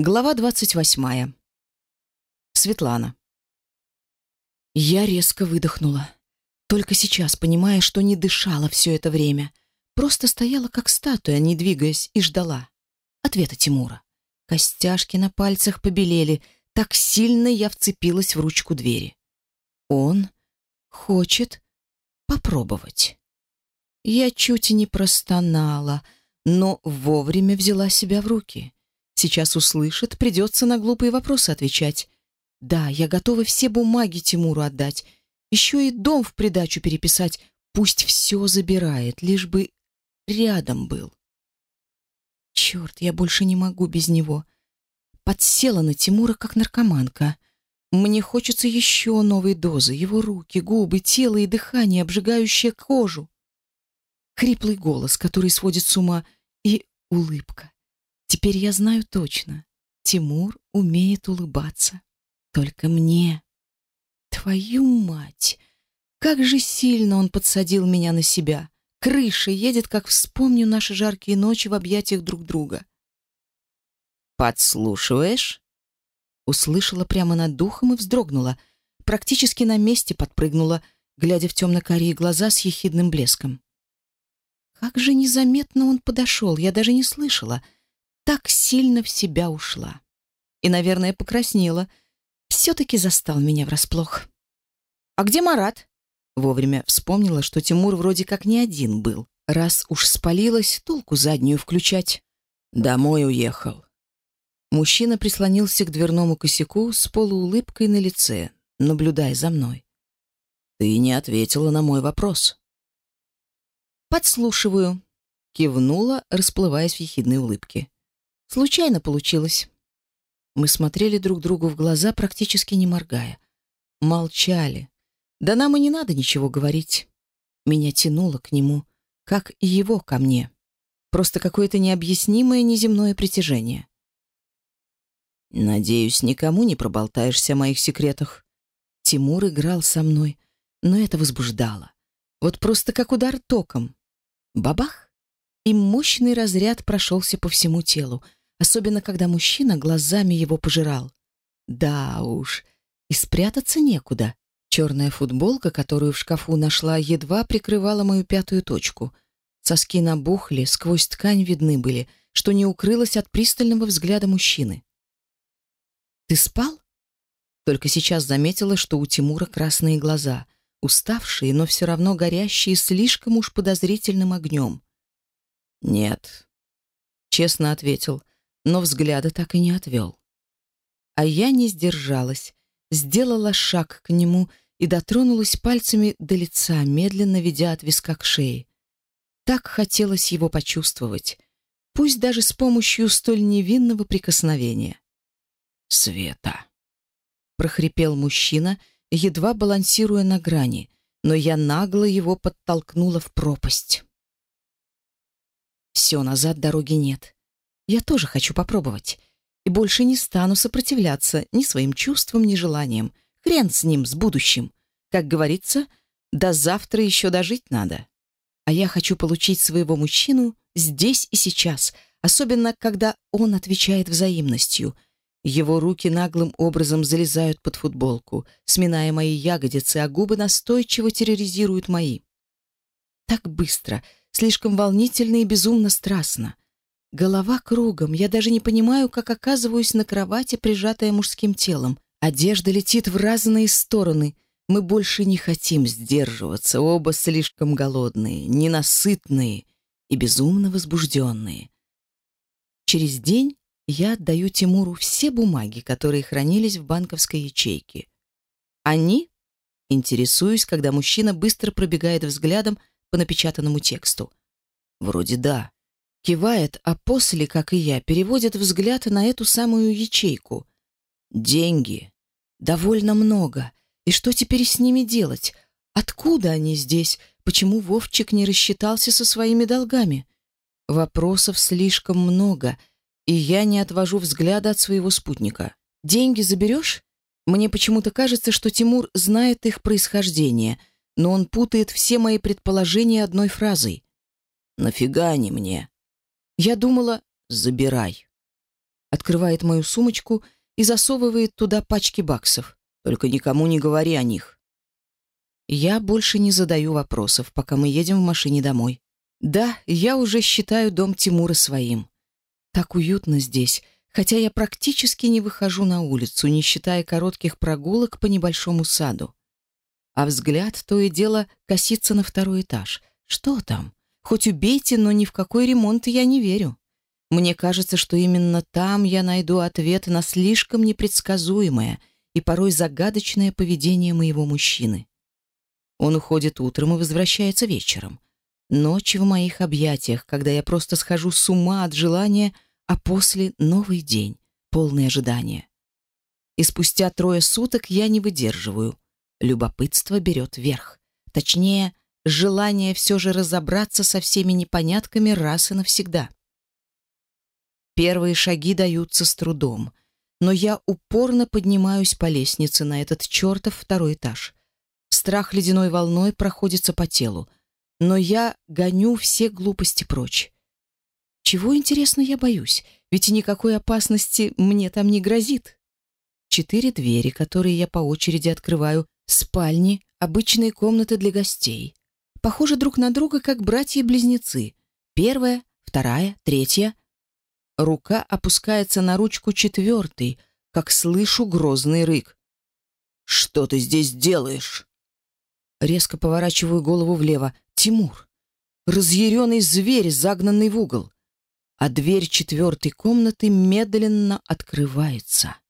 Глава двадцать восьмая. Светлана. Я резко выдохнула. Только сейчас, понимая, что не дышала все это время, просто стояла как статуя, не двигаясь, и ждала ответа Тимура. Костяшки на пальцах побелели, так сильно я вцепилась в ручку двери. Он хочет попробовать. Я чуть не простонала, но вовремя взяла себя в руки. Сейчас услышит, придется на глупые вопросы отвечать. Да, я готова все бумаги Тимуру отдать, еще и дом в придачу переписать. Пусть все забирает, лишь бы рядом был. Черт, я больше не могу без него. Подсела на Тимура, как наркоманка. Мне хочется еще новой дозы, его руки, губы, тело и дыхание, обжигающее кожу. Хриплый голос, Теперь я знаю точно. Тимур умеет улыбаться. Только мне. Твою мать! Как же сильно он подсадил меня на себя. Крыша едет, как вспомню наши жаркие ночи в объятиях друг друга. «Подслушиваешь?» Услышала прямо над духом и вздрогнула. Практически на месте подпрыгнула, глядя в темно-карие глаза с ехидным блеском. Как же незаметно он подошел, я даже не слышала — так сильно в себя ушла. И, наверное, покраснела. Все-таки застал меня врасплох. «А где Марат?» Вовремя вспомнила, что Тимур вроде как не один был. Раз уж спалилась, толку заднюю включать. «Домой уехал». Мужчина прислонился к дверному косяку с полуулыбкой на лице, наблюдая за мной. «Ты не ответила на мой вопрос». «Подслушиваю», — кивнула, расплываясь в ехидной улыбке. Случайно получилось. Мы смотрели друг другу в глаза, практически не моргая. Молчали. Да нам и не надо ничего говорить. Меня тянуло к нему, как и его ко мне. Просто какое-то необъяснимое неземное притяжение. «Надеюсь, никому не проболтаешься о моих секретах». Тимур играл со мной, но это возбуждало. Вот просто как удар током. Бабах! И мощный разряд прошелся по всему телу — особенно когда мужчина глазами его пожирал. Да уж, и спрятаться некуда. Черная футболка, которую в шкафу нашла, едва прикрывала мою пятую точку. Соски набухли, сквозь ткань видны были, что не укрылось от пристального взгляда мужчины. «Ты спал?» Только сейчас заметила, что у Тимура красные глаза, уставшие, но все равно горящие слишком уж подозрительным огнем. «Нет», — честно ответил, но взгляда так и не отвел. А я не сдержалась, сделала шаг к нему и дотронулась пальцами до лица, медленно ведя от виска к шее. Так хотелось его почувствовать, пусть даже с помощью столь невинного прикосновения. «Света!» — прохрипел мужчина, едва балансируя на грани, но я нагло его подтолкнула в пропасть. Все, назад дороги нет. Я тоже хочу попробовать. И больше не стану сопротивляться ни своим чувствам, ни желаниям. Хрен с ним, с будущим. Как говорится, до завтра еще дожить надо. А я хочу получить своего мужчину здесь и сейчас, особенно когда он отвечает взаимностью. Его руки наглым образом залезают под футболку, сминая мои ягодицы, а губы настойчиво терроризируют мои. Так быстро, слишком волнительно и безумно страстно. Голова кругом, я даже не понимаю, как оказываюсь на кровати, прижатая мужским телом. Одежда летит в разные стороны. Мы больше не хотим сдерживаться, оба слишком голодные, ненасытные и безумно возбужденные. Через день я отдаю Тимуру все бумаги, которые хранились в банковской ячейке. Они? Интересуюсь, когда мужчина быстро пробегает взглядом по напечатанному тексту. Вроде да. кивает, а после, как и я, переводит взгляд на эту самую ячейку. Деньги. Довольно много. И что теперь с ними делать? Откуда они здесь? Почему Вовчик не рассчитался со своими долгами? Вопросов слишком много, и я не отвожу взгляда от своего спутника. Деньги заберешь? Мне почему-то кажется, что Тимур знает их происхождение, но он путает все мои предположения одной фразой. «Нафига они мне?» Я думала, забирай. открывает мою сумочку и засовывает туда пачки баксов. Только никому не говори о них. Я больше не задаю вопросов, пока мы едем в машине домой. Да, я уже считаю дом Тимура своим. Так уютно здесь, хотя я практически не выхожу на улицу, не считая коротких прогулок по небольшому саду. А взгляд то и дело косится на второй этаж. Что там? Хоть убейте, но ни в какой ремонт я не верю. Мне кажется, что именно там я найду ответ на слишком непредсказуемое и порой загадочное поведение моего мужчины. Он уходит утром и возвращается вечером. Ночи в моих объятиях, когда я просто схожу с ума от желания, а после — новый день, полный ожидания. И спустя трое суток я не выдерживаю. Любопытство берет верх. Точнее, желание все же разобраться со всеми непонятками раз и навсегда. Первые шаги даются с трудом, но я упорно поднимаюсь по лестнице на этот чертов второй этаж. Страх ледяной волной проходится по телу, но я гоню все глупости прочь. Чего, интересно, я боюсь? Ведь никакой опасности мне там не грозит. Четыре двери, которые я по очереди открываю, спальни, обычные комнаты для гостей. Похожи друг на друга, как братья-близнецы. Первая, вторая, третья. Рука опускается на ручку четвертой, как слышу грозный рык. «Что ты здесь делаешь?» Резко поворачиваю голову влево. «Тимур!» Разъяренный зверь, загнанный в угол. А дверь четвертой комнаты медленно открывается.